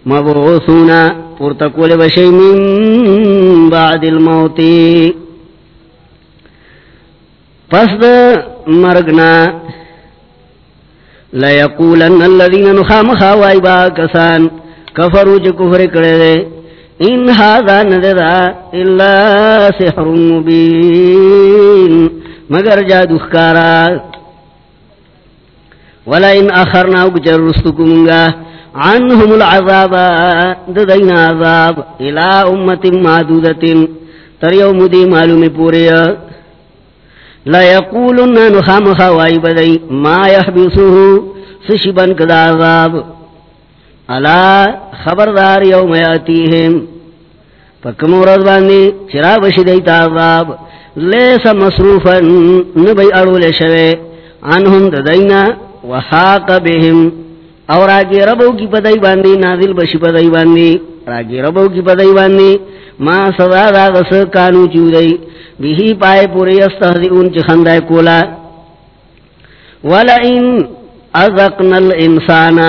مبعوثونا پورتکول بشی من بعد الموتی پس دا مرگنا لیقولن الذین نخام خوائی با کسان کفرو چے کفر کردے ان هذا نددا الا سحر مبین۔ مگر جادو خکارات ولئن اخرنا وجر رستكمغا عنهم العذاب ددين عذاب۔ الى امه معدوده تر يوم دي معلوم پوریا لا يقولن نخام خوای بدی ما يحبسه سشبن کدا عذاب. الا خبردار یوم یاتیهم پکم ورځ باندې چرا بشی دیتا عذاب، لیس مصروفا نبی اړول شوه عنهم ددینا وحاق بهم. اور آگے ربو کی پدائی باندی نازل بشی پدائی باندی آگے ربو کی پدائی باندی ما سزا دا غس کانو چودئی بیہی پائے پوری استحضیون چی خندائے کولا. ولئن ازقنا الانسان،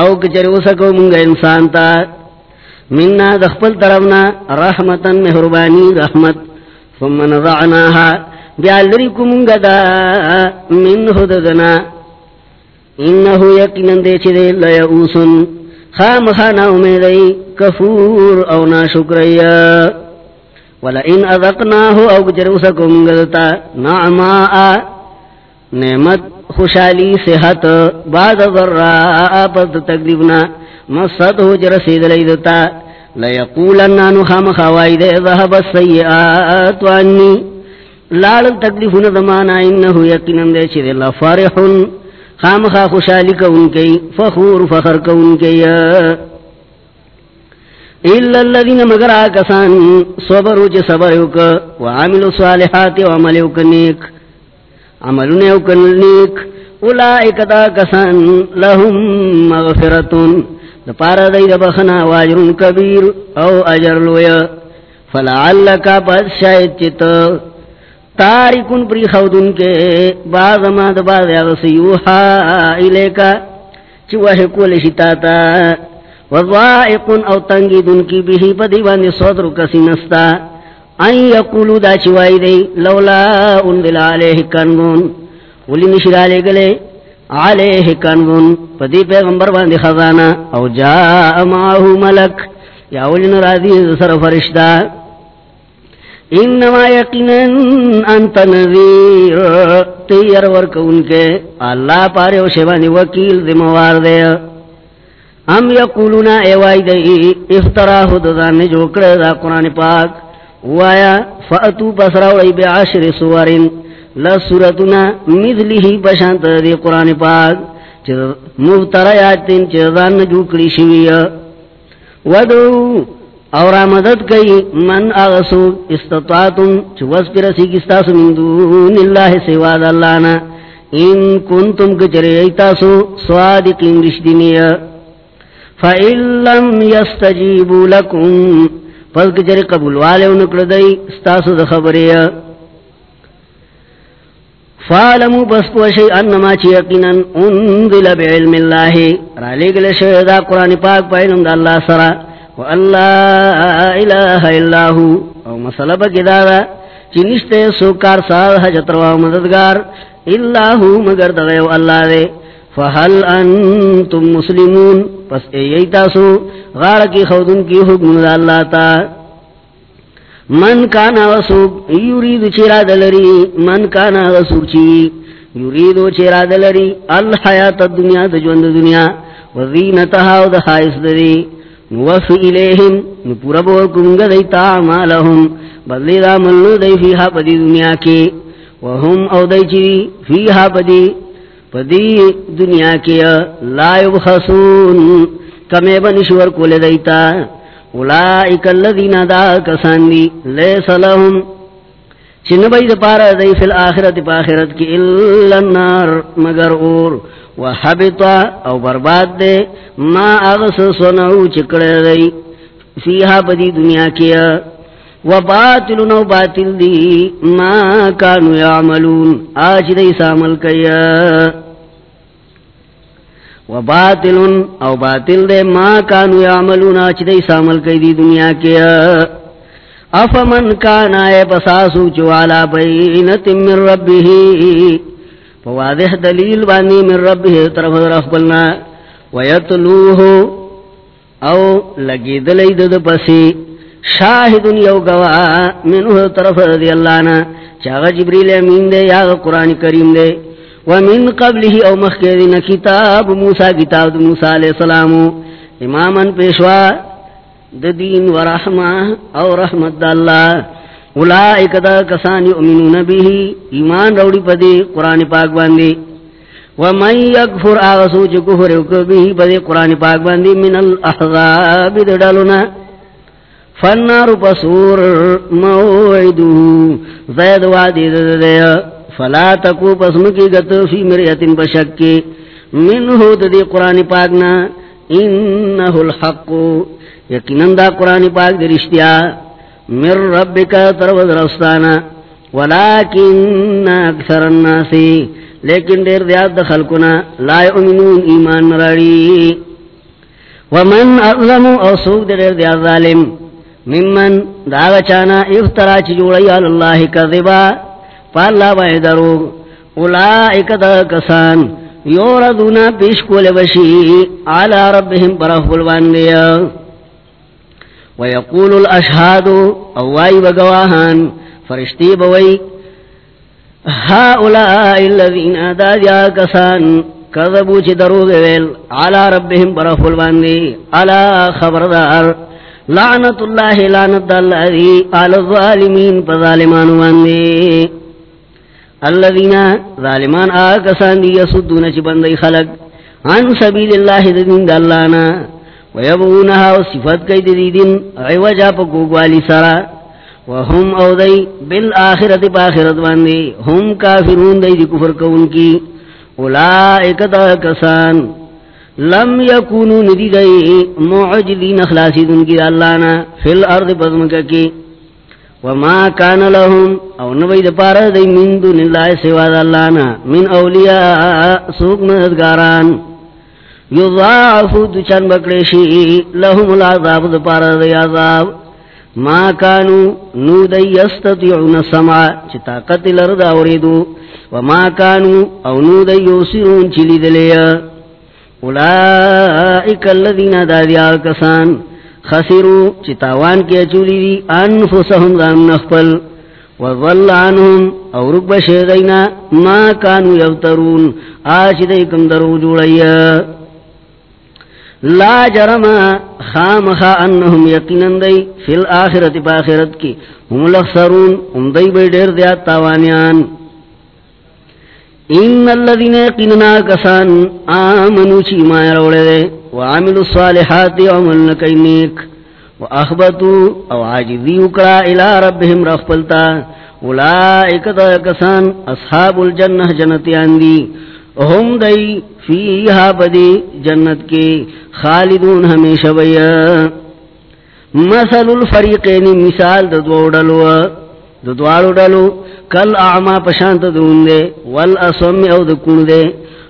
او کچر وسکو منگا انسان تا. مننا دخپل طرفنا رحمتا مہربانی رحمت، ثم نضعناها بیالری کمنگا دا من حددنا انہو یقینن دے چھے دے لیعوسن خام خانا امیدئی کفور او ناشکریا ولئن اذقناہو او گجروسکو منگلتا نعماء، نعمت خوشالی صحت بعد ذراء پد تقریبنا مصد ہو جرسید لیدتا لیقولن نانو خام خوائی دے ذہب السیئات وانی لال تکلیفون دمانا، انہو یقینن دے چھے دے لفارحن خام خا خوشحالی کا ان کے فخور، فخر کا ان کے الا الذين مگر آکسان صبروا چه صبر یوک وعملوا صالحات وعمل یوک نیک عملون یوک نیک اولائک دا کسان لهم مغفرتون دپارا دی دبخنا واجرون کبیر او اجر لویا فلعلکا پس شاید چتا تارکن پری خودن کے، بعض ما دباز اغسیوحا الیکا چوہ کول شتاتا وضائقن او تنگی دن کی بھی پدی پدیوان صدر کسی نستا این یقولو دا چوائی دی لولا اندل علیہ کنگون ولی نشر آلے گلے علیہ کنگون پدی پیغمبر باندی خزانا او جاء معاہو ملک۔ یا ولی نرازی سر فرشتہ۔ انما یقینن انت نذیر تیر ورکون کے، اللہ پارے و شیبانی وکیل ذموار دے۔ ام یقولونا ایوائی دئی افتراہو دزان جو کرے دا قرآن پاک۔ وایا، فأتو پسراوڑی بی عشر سوارن لسورتنا مثلی بشانت دی قرآن پاک۔ مفتریاتن چیزان جو کری شوی۔ ودعو، اور مدد کئی، من اغسو استطاعتم چوز پر سیکستاس من دون اللہ سواد اللہ نا۔ ان کنتم کچرے ایتاسو سوادقین رشدینی۔ فَإِن لَّمْ يَسْتَجِيبُوا لَكُمْ پس کچرے قبول والے انکردئی ستاسو دخبری فَعَلَمُوا پس پوشی انما چی یقینا انزل بعلم اللہ۔ را لگل شہدہ قرآن پاک پایلم دا اللہ سرہ الہ الا ہو۔ او مسئلہ بکی دادا چی نشتے سوکار سال حجت روا مددگار۔ اللہ مگر دغیو اللہ دے۔ فحل انتم مسلمون؟ پس ایئی تاسو غار کی خودن کی حکم دا اللہ تا۔ من کانا وسوک یورید چیرا دلری من کانا وسوک چی یوریدو چیرا دلری الحیات الدنیا دجوند دنیا وزینتها و دخائص دری نوفی الیہم نپورا بورکم گدیتا عمالہم بدلی دا ملو دی فیہا پدی دنیا کی۔ وهم او دی چی فیہا پدی پدی دنیا کی لا یبخصون کمی بنشور کول دیتا۔ اولائک اللذین دا کسان دی لیس لهم چن بید پارا دی فی الاخرت پا آخرت کی اللہ النار، مگر اور۔ وحبطا او برباد دے، ما اغس سنعو چکڑے دی۔ فیہا پدی دنیا کیا۔ وباطل نو باطل دی، ما کانو یعملون۔ آج دی سامل کیا۔ وباطل او باطل دے ما کانو یعملون آج دی سامل کئی دی دنیا کیا افمن کان آئے پساسو چوالا بینت من ربی فواضح دلیل بانی من ربی طرف در بلنا۔ ویتلوہو او لگی دلی دد پسی۔ شاہد یو گوا منہ طرف رضی اللہ نا چاگا جبریل امین دے یا قرآن کریم دے۔ ومن قبله او مخیرین کتاب موسیٰ کتاب موسیٰ علیہ السلام اماما پیشوا دین و رحمہ او رحمت دا اللہ۔ اولائک دا کسان یؤمنون به ایمان روڑی پدی قرآن پاک باندی۔ ومن یکفر آغسو چو کفر به پدی قرآن پاک باندی من الاحضاب دڑالنا فنار پسور موعدو۔ زید وادی دددیا فلا تکو پسمکی گتو فی مریتن بشکی. منہو ددی قرآن پاکنا انہو الحق. یقیناً دا قرآن پاک دی رشتیا. مر ربکا طرف درستانا ولیکن اکثر الناسی لیکن دیر دیاد دخلکنا لا یؤمنون ایمان نراڑی ومن اظلمو او سوک دیر دیاد ظالم. ممن داغ چانا افترا چی جوڑی اللہ کذبا. پالا بائی دروگ اولائک دا کسان یوردونا پیش کول بشی علا ربهم پرف بلوان دیا ویقول الاشہاد، اوائی بگواہان، فرشتی بوئی ہا اولائی اللذین دا دیا کسان، کذبو چی دروگ ویل علا ربهم پرف بلوان دی علا خبردار، لعنت اللہ لعنت اللہ آل الظالمین پا ظالمان واندی الذین ظالمان آکسان دی یسدون چی خلق. عن سبیل اللہ دین دالانا ویبغونها و صفت کئی دی دین. عوجا پا کوگوالی سرا. وهم او دی بالآخرت پا آخرت واندی هم کافرون دی دی کفر کون کی. اولائک دا کسان. لم یکونو ندی گئی معجدین اخلاسی دن کی دالانا فی الارض پزمکا کی. وما کان لهم او نوی دپارا دی من دون اللہ سوا دالانا من اولیاء سوک مددگاران یضاعفو دچان بکڑیشی لهم العذاب دپارا دی عذاب ما کانو نو دی یستطیعون سمع چی طاقت لرد آوریدو وما کانو او نو دی یوسرون چلی دلیا اولائک الذین دادیا کسان خسرو چتاوان کی اچولی دی، انفسهم دان نخپل وظل عنهم او رکب شیغینا ما کانو یفترون. آچ دیکم درو جوڑیا لا جرم خام خا انہم یقینن دی فی الاخرت پا آخرت کی. هم لخسرون هم دی بی دیر دیات تاوانیان. ان الذين قننا كسان امنوا چی ما روڑے دے وعملوا الصالحات وعملنا كينيك واخبتوا او عاجزي وكرا الى ربهم رغبلتا اولئك كسان اصحاب الجنه جنتيان دي هم دئی فیہا بدی جنت کے خالدون ہمیشہ بیا مثل الفریقین مثال ددوڑلو ددوارو ڈلو کل اعما پشانت دون دے والاسوم او دکون دے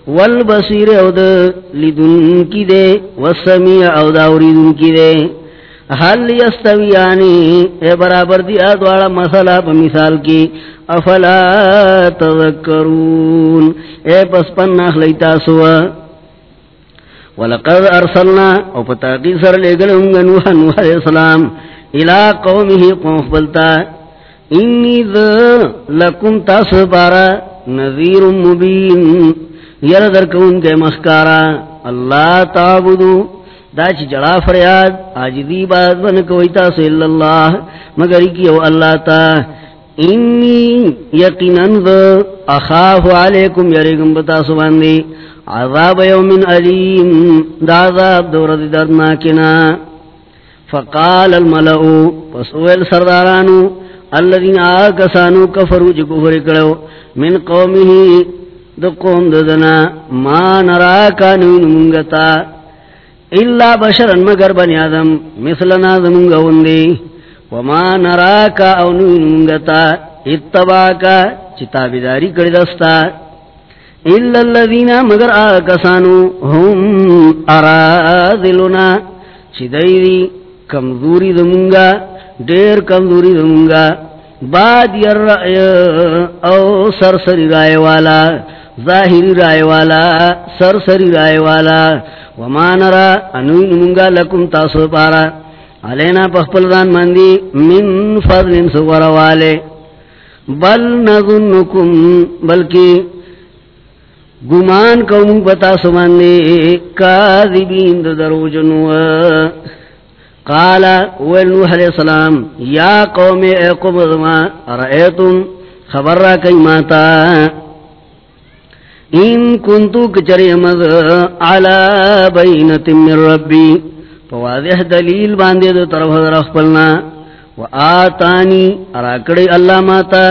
والبصیر او دلدن کی دے، والسمیع او داوریدن کی دے۔ حل یستویانی، اے برابر دی آدوارا مسئلہ پا مثال کی۔ افلا تذکرون، اے پس پن ناخلیتا سوا۔ ولقد ارسلنا، او پتاقی سر لے گل انگا نوحا نوح علیہ السلام، الى قومه قوم بلتا انی ذا لکم تاس بارا نذیر مبین یردر کون کے مخکارا اللہ تعبدو. دا چی جڑا فریاد، آج دی بات بن کوئی تاسو اللہ. مگر کیو اللہ تا. انی یقیناً ذا اخاف علیکم یریکم بتاسو باندی. عذاب یوم علیم. دا عذاب دورد دردناکنا فقال الملعو پسویل سردارانو الذين آكسانو كفروا جكفر كرو من قومه دقوم ددنا ما نراكا نوين منغتا إلا بشرا مگر بني آدم مثلنا ذنونغ وندي وما نراکا او نوینگتا اتباکا چتابداری کردستا الا الذین مگر آکسانو هم ارادلنا چی دیدی کمزوری دمونگا دیر کمزوری دمونگا بعد یر رأی او سرسری رائے والا، ظاہری رائے والا، سرسری رائے والا. وما نرا انوین منگا لکم تاسو پارا. علینا پخپل دان مندی من فضل سور والے. بل نظنکم، بلکی گمان قوم پتا سماندی کاذبین درو جنو قال ولنوح علیہ السلام، یا قوم اے قوم ازما رأیتم خبر را کئی ماتا؟ ان کنتو کچری مد علا بینت من ربی فواضح دلیل باندے دو طرف در اخپلنا. و آتانی، اراکڑی اللہ ماتا،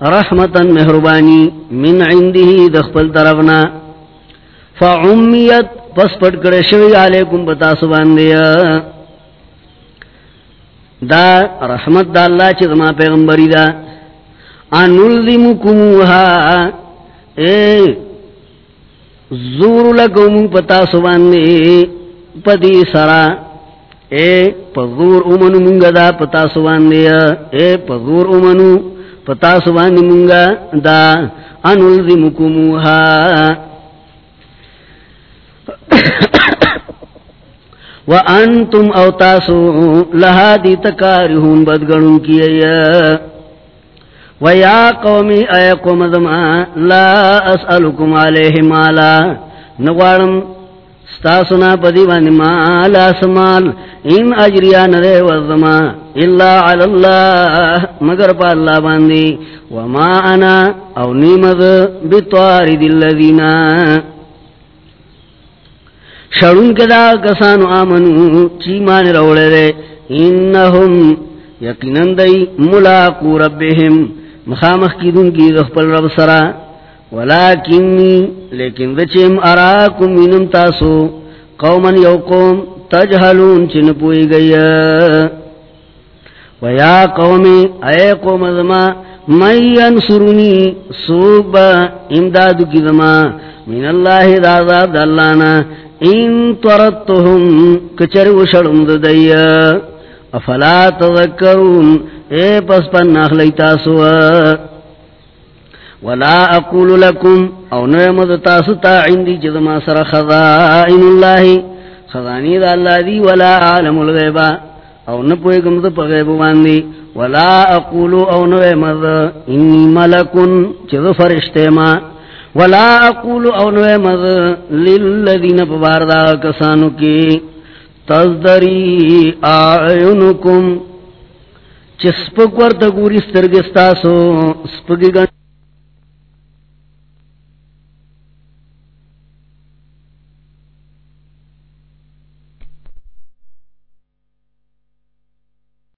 رحمتا محربانی من عنده دخپل طرفنا. فعمیت، پس پٹ کڑے شوی علیکم بتاسو باندے۔ دا رحمت دا اللہ چی دما پیغمبری دا. انلزمکموها اے، زور لکم پتا سواندے پدی سرا. اے پغور امنو منگا دا پتا سواندے اے پغور امنو پتا سواندے منگا دا. انلزمکموها وانتم او تاسو لها دی تکارہون بدگنون کی ایا ویا قومی اے قوم دما لا اسألکم علیہ مالا. نغوارم ستاسنا پدی بانی مالا سمال. ان اجریا ندے وزما الا علی اللہ مگر پا اللہ باندی وما انا او نیمد بطواری دل لذینا شرون کدا کسانو آمنو چیمان روڑے دے۔ انہم یقینن دی ملاقو ربهم مخامخ کی دن کی غفل رب سرا۔ ولیکنی، لیکن دچیم اراکم منم تاسو۔ قوما یو قوم تجہلون چن پوئی گئی۔ ویا قومی اے قوم ازما من ینصرنی سوب امدادو کی زما۔ من اللہ دازاد دلانا ان طردتهم کچر وشڑم ددیا افلا تذکرون اے پس پن ناخلی تاسو ولا اقول لکم او نعمد تاسو تا عندی جدما سر خضائن اللہ خضانی دا اللہ دی، ولا عالم الغیبا. او نپوئی گمد پا غیب باندی. ولا اقول او نعمد انی ملکن، چد فرشتے ما. ولا اقول او مز للذین پباردا کسانو کی تزدری اعینکم چسپک ورد گوری سترگستاسو سپگی